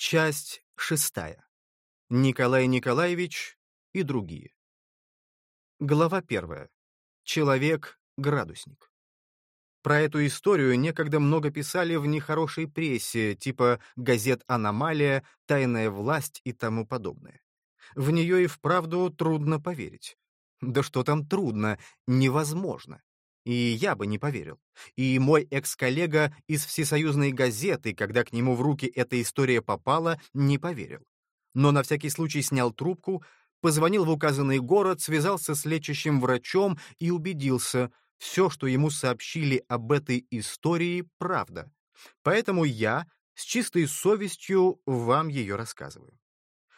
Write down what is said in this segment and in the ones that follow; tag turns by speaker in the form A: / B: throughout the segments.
A: Часть шестая. Николай Николаевич и другие. Глава первая. Человек-градусник. Про эту историю некогда много писали в нехорошей прессе, типа газет «Аномалия», «Тайная власть» и тому подобное. В нее и вправду трудно поверить. Да что там трудно, невозможно. И я бы не поверил. И мой экс-коллега из Всесоюзной газеты, когда к нему в руки эта история попала, не поверил. Но на всякий случай снял трубку, позвонил в указанный город, связался с лечащим врачом и убедился, все, что ему сообщили об этой истории, правда. Поэтому я с чистой совестью вам ее рассказываю.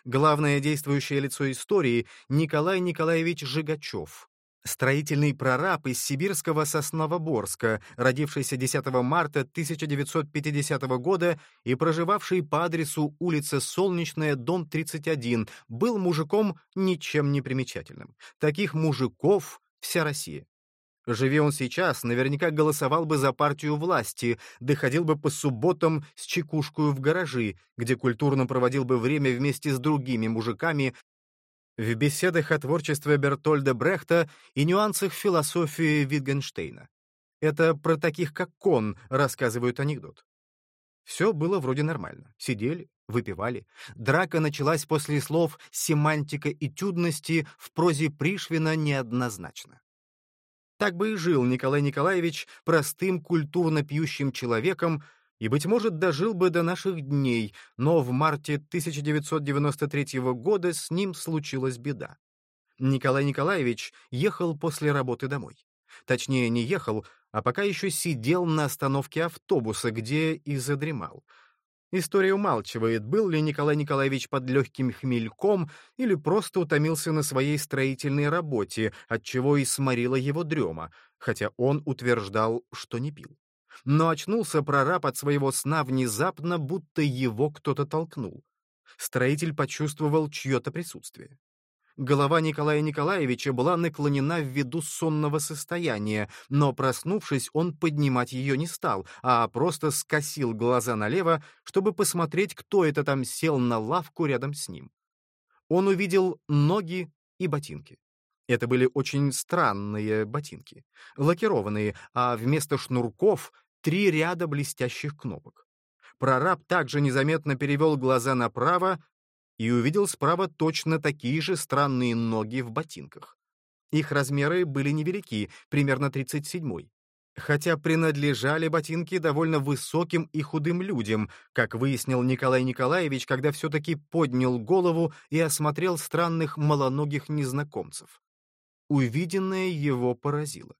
A: Главное действующее лицо истории — Николай Николаевич Жигачев, строительный прораб из сибирского Сосновоборска, родившийся 10 марта 1950 года и проживавший по адресу улица Солнечная, дом 31, был мужиком ничем не примечательным. Таких мужиков вся Россия. Живи он сейчас, наверняка голосовал бы за партию власти, доходил бы по субботам с чекушкою в гаражи, где культурно проводил бы время вместе с другими мужиками в беседах о творчестве Бертольда Брехта и нюансах философии Витгенштейна. Это про таких, как Кон, рассказывают анекдот. Все было вроде нормально. Сидели, выпивали. Драка началась после слов «семантика и тюдности» в прозе Пришвина неоднозначно. Так бы и жил Николай Николаевич простым культурно пьющим человеком, и, быть может, дожил бы до наших дней, но в марте 1993 года с ним случилась беда. Николай Николаевич ехал после работы домой. Точнее, не ехал, а пока еще сидел на остановке автобуса, где и задремал. История умалчивает, был ли Николай Николаевич под легким хмельком или просто утомился на своей строительной работе, отчего и сморила его дрема, хотя он утверждал, что не пил но очнулся прораб от своего сна внезапно, будто его кто-то толкнул. Строитель почувствовал чье-то присутствие. Голова Николая Николаевича была наклонена ввиду сонного состояния, но, проснувшись, он поднимать ее не стал, а просто скосил глаза налево, чтобы посмотреть, кто это там сел на лавку рядом с ним. Он увидел ноги и ботинки. Это были очень странные ботинки, лакированные, а вместо шнурков три ряда блестящих кнопок. Прораб также незаметно перевел глаза направо и увидел справа точно такие же странные ноги в ботинках. Их размеры были невелики, примерно 37-й. Хотя принадлежали ботинки довольно высоким и худым людям, как выяснил Николай Николаевич, когда все-таки поднял голову и осмотрел странных малоногих незнакомцев. Увиденное его поразило.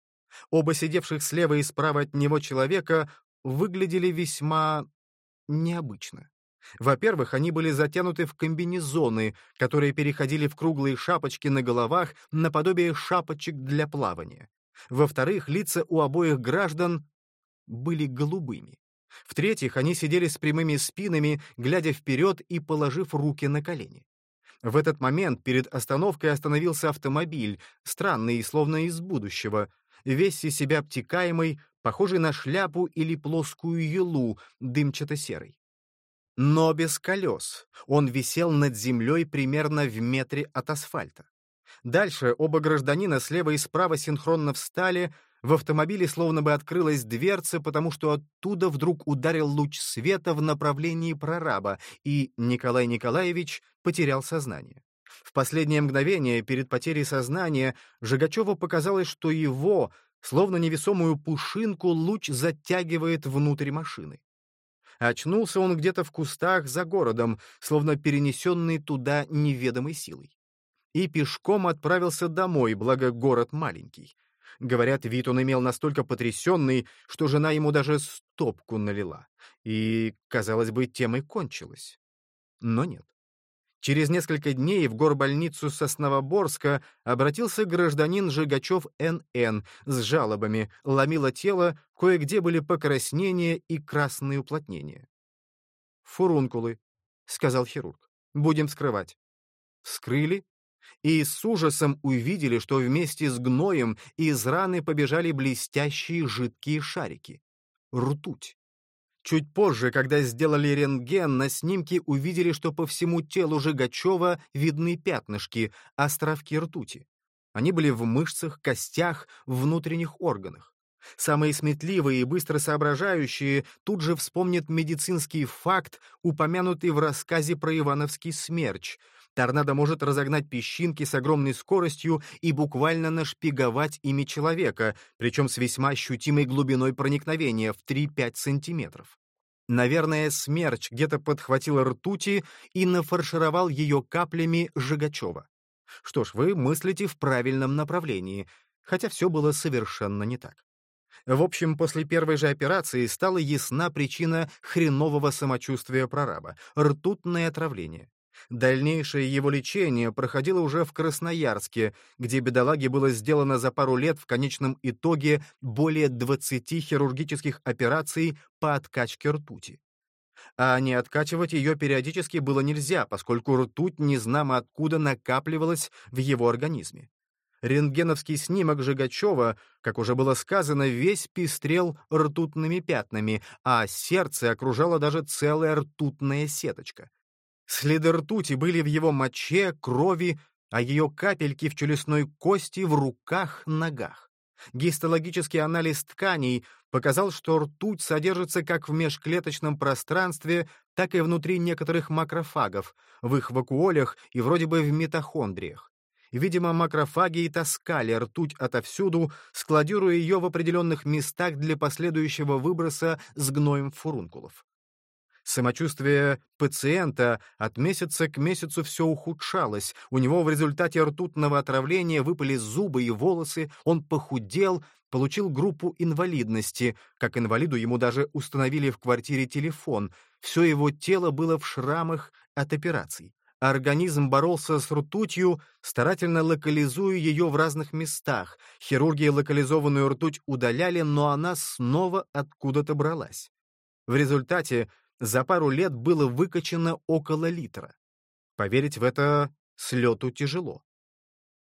A: Оба сидевших слева и справа от него человека выглядели весьма необычно. Во-первых, они были затянуты в комбинезоны, которые переходили в круглые шапочки на головах наподобие шапочек для плавания. Во-вторых, лица у обоих граждан были голубыми. В-третьих, они сидели с прямыми спинами, глядя вперед и положив руки на колени. В этот момент перед остановкой остановился автомобиль, странный, словно из будущего, весь из себя обтекаемый, похожий на шляпу или плоскую елу, дымчато-серый. Но без колес. Он висел над землей примерно в метре от асфальта. Дальше оба гражданина слева и справа синхронно встали, в автомобиле словно бы открылась дверца, потому что оттуда вдруг ударил луч света в направлении прораба, и Николай Николаевич потерял сознание. В последнее мгновение перед потерей сознания Жигачеву показалось, что его, словно невесомую пушинку, луч затягивает внутрь машины. Очнулся он где-то в кустах за городом, словно перенесенный туда неведомой силой. И пешком отправился домой, благо город маленький. Говорят, вид он имел настолько потрясенный, что жена ему даже стопку налила. И, казалось бы, тем и кончилось. Но нет. Через несколько дней в горбольницу Сосновоборска обратился гражданин Жигачев Н.Н. с жалобами, ломило тело, кое-где были покраснения и красные уплотнения. «Фурункулы», — сказал хирург. «Будем скрывать». Скрыли и с ужасом увидели, что вместе с гноем из раны побежали блестящие жидкие шарики. Ртуть. Чуть позже, когда сделали рентген, на снимке увидели, что по всему телу Жигачева видны пятнышки, островки ртути. Они были в мышцах, костях, внутренних органах. Самые сметливые и быстро соображающие тут же вспомнят медицинский факт, упомянутый в рассказе про Ивановский смерч. Торнадо может разогнать песчинки с огромной скоростью и буквально нашпиговать ими человека, причем с весьма ощутимой глубиной проникновения в 3-5 сантиметров. Наверное, смерч где-то подхватил ртути и нафаршировал ее каплями Жигачева. Что ж, вы мыслите в правильном направлении, хотя все было совершенно не так. В общем, после первой же операции стала ясна причина хренового самочувствия прораба — ртутное отравление. Дальнейшее его лечение проходило уже в Красноярске, где бедолаге было сделано за пару лет в конечном итоге более 20 хирургических операций по откачке ртути. А не откачивать ее периодически было нельзя, поскольку ртуть незнамо откуда накапливалась в его организме. Рентгеновский снимок Жигачева, как уже было сказано, весь пестрел ртутными пятнами, а сердце окружала даже целая ртутная сеточка. Следы ртути были в его моче, крови, а ее капельки в челюстной кости, в руках, ногах. Гистологический анализ тканей показал, что ртуть содержится как в межклеточном пространстве, так и внутри некоторых макрофагов, в их вакуолях и вроде бы в митохондриях. Видимо, макрофаги и таскали ртуть отовсюду, складируя ее в определенных местах для последующего выброса с гноем фурункулов. Самочувствие пациента от месяца к месяцу все ухудшалось, у него в результате ртутного отравления выпали зубы и волосы, он похудел, получил группу инвалидности, как инвалиду ему даже установили в квартире телефон, все его тело было в шрамах от операций. Организм боролся с ртутью, старательно локализуя ее в разных местах. Хирурги локализованную ртуть удаляли, но она снова откуда-то бралась. В результате за пару лет было выкачано около литра. Поверить в это с лету тяжело.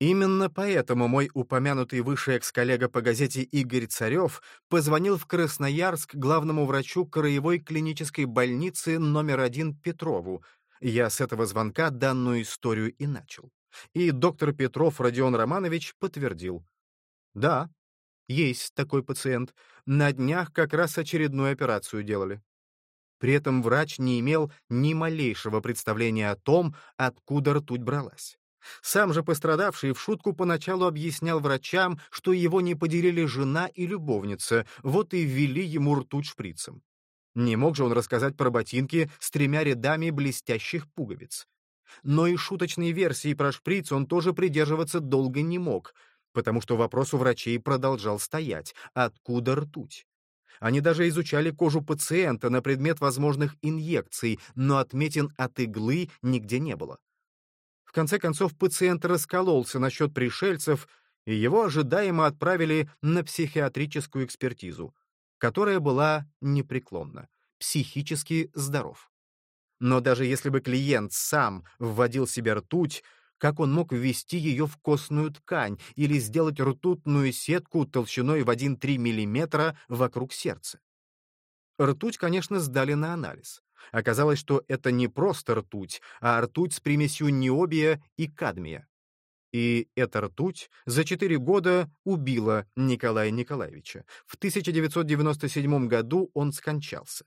A: Именно поэтому мой упомянутый выше экс-коллега по газете Игорь Царев позвонил в Красноярск главному врачу Краевой клинической больницы номер один Петрову, я с этого звонка данную историю и начал. И доктор Петров Родион Романович подтвердил. Да, есть такой пациент. На днях как раз очередную операцию делали. При этом врач не имел ни малейшего представления о том, откуда ртуть бралась. Сам же пострадавший в шутку поначалу объяснял врачам, что его не поделили жена и любовница, вот и ввели ему ртуть шприцем. Не мог же он рассказать про ботинки с тремя рядами блестящих пуговиц. Но и шуточной версии про шприц он тоже придерживаться долго не мог, потому что вопрос у врачей продолжал стоять — откуда ртуть? Они даже изучали кожу пациента на предмет возможных инъекций, но отметин от иглы нигде не было. В конце концов, пациент раскололся насчет пришельцев, и его ожидаемо отправили на психиатрическую экспертизу которая была непреклонна, психически здоров. Но даже если бы клиент сам вводил себе ртуть, как он мог ввести ее в костную ткань или сделать ртутную сетку толщиной в 1-3 мм вокруг сердца? Ртуть, конечно, сдали на анализ. Оказалось, что это не просто ртуть, а ртуть с примесью необия и кадмия. И эта ртуть за четыре года убила Николая Николаевича. В 1997 году он скончался.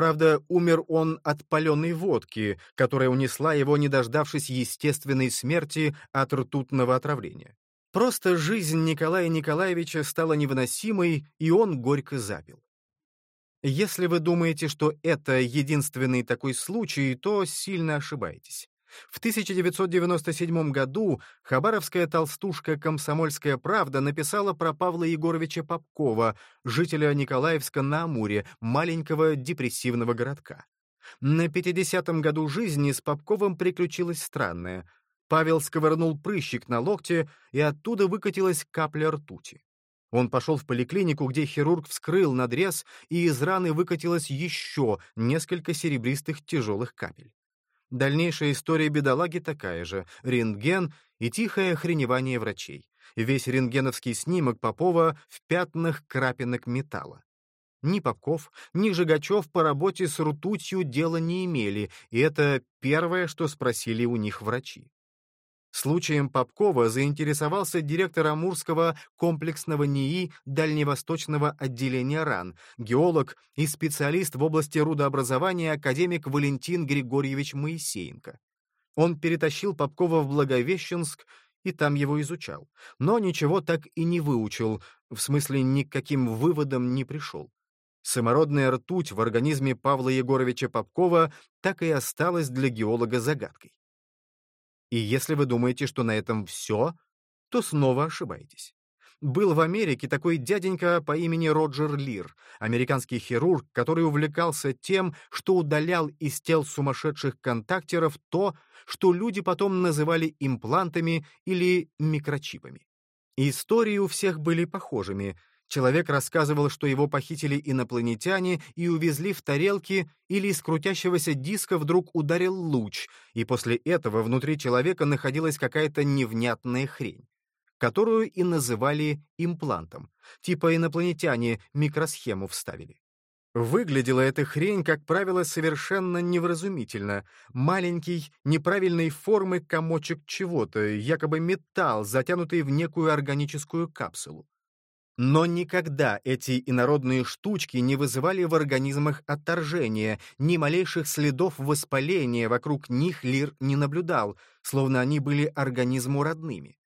A: Правда, умер он от паленой водки, которая унесла его, не дождавшись естественной смерти от ртутного отравления. Просто жизнь Николая Николаевича стала невыносимой, и он горько запил. Если вы думаете, что это единственный такой случай, то сильно ошибаетесь. В 1997 году хабаровская толстушка «Комсомольская правда» написала про Павла Егоровича Попкова, жителя Николаевска на Амуре, маленького депрессивного городка. На 50-м году жизни с Попковым приключилось странное. Павел сковырнул прыщик на локте, и оттуда выкатилась капля ртути. Он пошел в поликлинику, где хирург вскрыл надрез, и из раны выкатилось еще несколько серебристых тяжелых капель. Дальнейшая история бедолаги такая же — рентген и тихое охреневание врачей. Весь рентгеновский снимок Попова в пятнах крапинок металла. Ни Попков, ни Жигачев по работе с ртутью дела не имели, и это первое, что спросили у них врачи. Случаем Попкова заинтересовался директор Амурского комплексного НИИ Дальневосточного отделения РАН, геолог и специалист в области рудообразования академик Валентин Григорьевич Моисеенко. Он перетащил Попкова в Благовещенск и там его изучал, но ничего так и не выучил, в смысле никаким выводом не пришел. Самородная ртуть в организме Павла Егоровича Попкова так и осталась для геолога загадкой. И если вы думаете, что на этом все, то снова ошибаетесь. Был в Америке такой дяденька по имени Роджер Лир, американский хирург, который увлекался тем, что удалял из тел сумасшедших контактеров то, что люди потом называли имплантами или микрочипами. Истории у всех были похожими — Человек рассказывал, что его похитили инопланетяне и увезли в тарелки, или из крутящегося диска вдруг ударил луч, и после этого внутри человека находилась какая-то невнятная хрень, которую и называли имплантом, типа инопланетяне микросхему вставили. Выглядела эта хрень, как правило, совершенно невразумительно. Маленький, неправильной формы комочек чего-то, якобы металл, затянутый в некую органическую капсулу. Но никогда эти инородные штучки не вызывали в организмах отторжения, ни малейших следов воспаления вокруг них Лир не наблюдал, словно они были организму родными.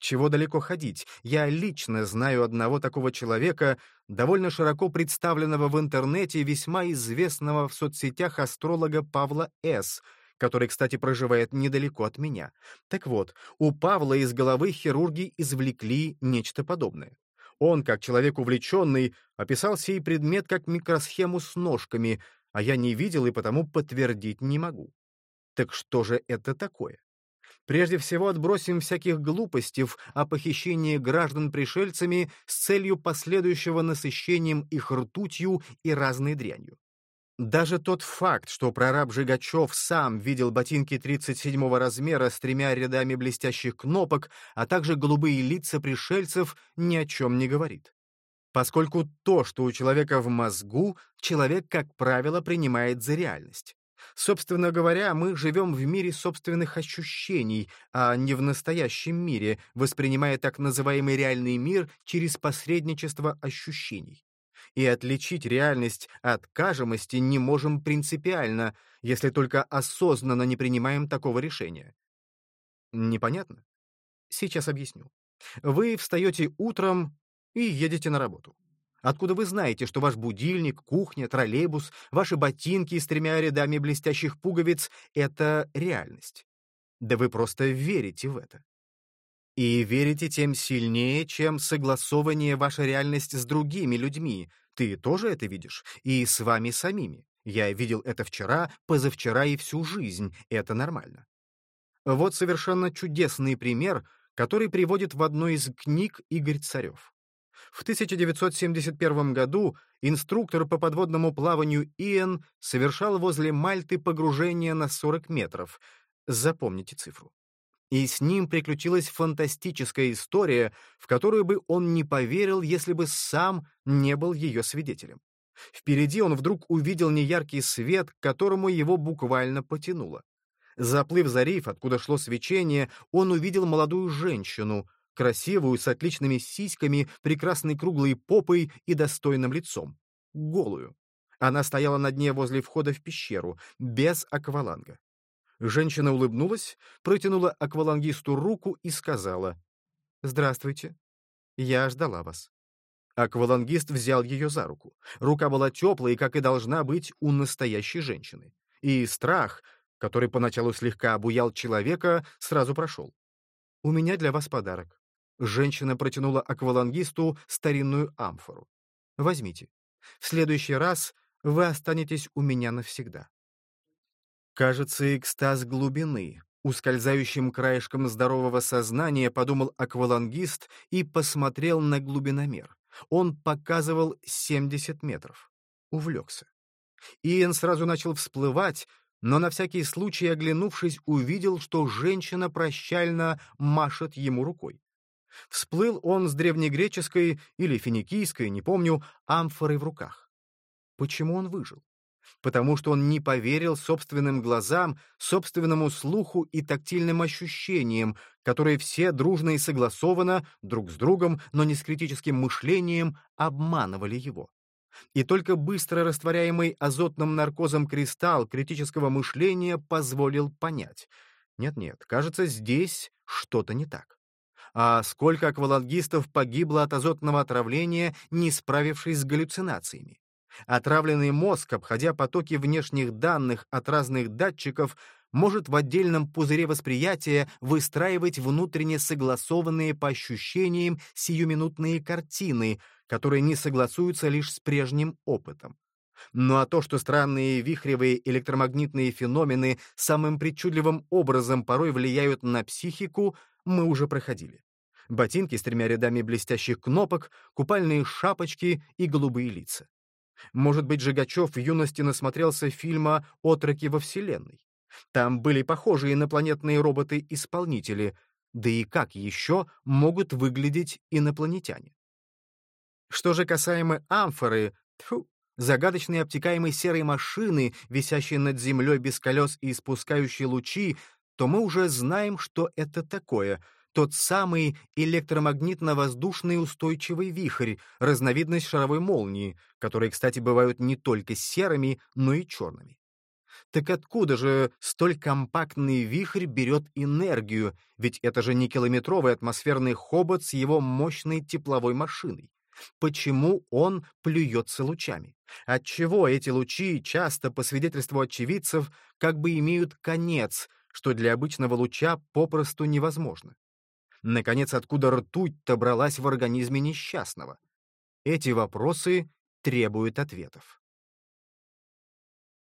A: Чего далеко ходить, я лично знаю одного такого человека, довольно широко представленного в интернете, весьма известного в соцсетях астролога Павла С., который, кстати, проживает недалеко от меня. Так вот, у Павла из головы хирурги извлекли нечто подобное. Он, как человек увлеченный, описал сей предмет как микросхему с ножками, а я не видел и потому подтвердить не могу. Так что же это такое? Прежде всего отбросим всяких глупостей о похищении граждан пришельцами с целью последующего насыщением их ртутью и разной дрянью. Даже тот факт, что прораб Жигачев сам видел ботинки 37-го размера с тремя рядами блестящих кнопок, а также голубые лица пришельцев, ни о чем не говорит. Поскольку то, что у человека в мозгу, человек, как правило, принимает за реальность. Собственно говоря, мы живем в мире собственных ощущений, а не в настоящем мире, воспринимая так называемый реальный мир через посредничество ощущений и отличить реальность от кажемости не можем принципиально, если только осознанно не принимаем такого решения. Непонятно? Сейчас объясню. Вы встаете утром и едете на работу. Откуда вы знаете, что ваш будильник, кухня, троллейбус, ваши ботинки с тремя рядами блестящих пуговиц — это реальность? Да вы просто верите в это. И верите тем сильнее, чем согласование ваша реальность с другими людьми, ты тоже это видишь? И с вами самими. Я видел это вчера, позавчера и всю жизнь. Это нормально. Вот совершенно чудесный пример, который приводит в одной из книг Игорь Царев. В 1971 году инструктор по подводному плаванию Иэн совершал возле Мальты погружение на 40 метров. Запомните цифру. И с ним приключилась фантастическая история, в которую бы он не поверил, если бы сам не был ее свидетелем. Впереди он вдруг увидел неяркий свет, к которому его буквально потянуло. Заплыв за риф, откуда шло свечение, он увидел молодую женщину, красивую, с отличными сиськами, прекрасной круглой попой и достойным лицом. Голую. Она стояла на дне возле входа в пещеру, без акваланга. Женщина улыбнулась, протянула аквалангисту руку и сказала «Здравствуйте. Я ждала вас». Аквалангист взял ее за руку. Рука была теплой, как и должна быть у настоящей женщины. И страх, который поначалу слегка обуял человека, сразу прошел. «У меня для вас подарок». Женщина протянула аквалангисту старинную амфору. «Возьмите. В следующий раз вы останетесь у меня навсегда». Кажется, экстаз глубины. Ускользающим краешком здорового сознания подумал аквалангист и посмотрел на глубиномер. Он показывал 70 метров. Увлекся. Иэн сразу начал всплывать, но на всякий случай, оглянувшись, увидел, что женщина прощально машет ему рукой. Всплыл он с древнегреческой или финикийской, не помню, амфорой в руках. Почему он выжил? Потому что он не поверил собственным глазам, собственному слуху и тактильным ощущениям, которые все дружно и согласованно, друг с другом, но не с критическим мышлением, обманывали его. И только быстро растворяемый азотным наркозом кристалл критического мышления позволил понять. Нет-нет, кажется, здесь что-то не так. А сколько аквалангистов погибло от азотного отравления, не справившись с галлюцинациями? Отравленный мозг, обходя потоки внешних данных от разных датчиков, может в отдельном пузыре восприятия выстраивать внутренне согласованные по ощущениям сиюминутные картины, которые не согласуются лишь с прежним опытом. Ну а то, что странные вихревые электромагнитные феномены самым причудливым образом порой влияют на психику, мы уже проходили. Ботинки с тремя рядами блестящих кнопок, купальные шапочки и голубые лица. Может быть, Жигачев в юности насмотрелся фильма «Отроки во Вселенной». Там были похожие инопланетные роботы-исполнители, да и как еще могут выглядеть инопланетяне? Что же касаемо амфоры, тьфу, загадочной обтекаемой серой машины, висящей над землей без колес и испускающей лучи, то мы уже знаем, что это такое — тот самый электромагнитно-воздушный устойчивый вихрь, разновидность шаровой молнии, которые, кстати, бывают не только серыми, но и черными. Так откуда же столь компактный вихрь берет энергию, ведь это же не километровый атмосферный хобот с его мощной тепловой машиной? Почему он плюется лучами? Отчего эти лучи, часто, по свидетельству очевидцев, как бы имеют конец, что для обычного луча попросту невозможно? Наконец, откуда ртуть-то бралась в организме несчастного? Эти вопросы требуют ответов.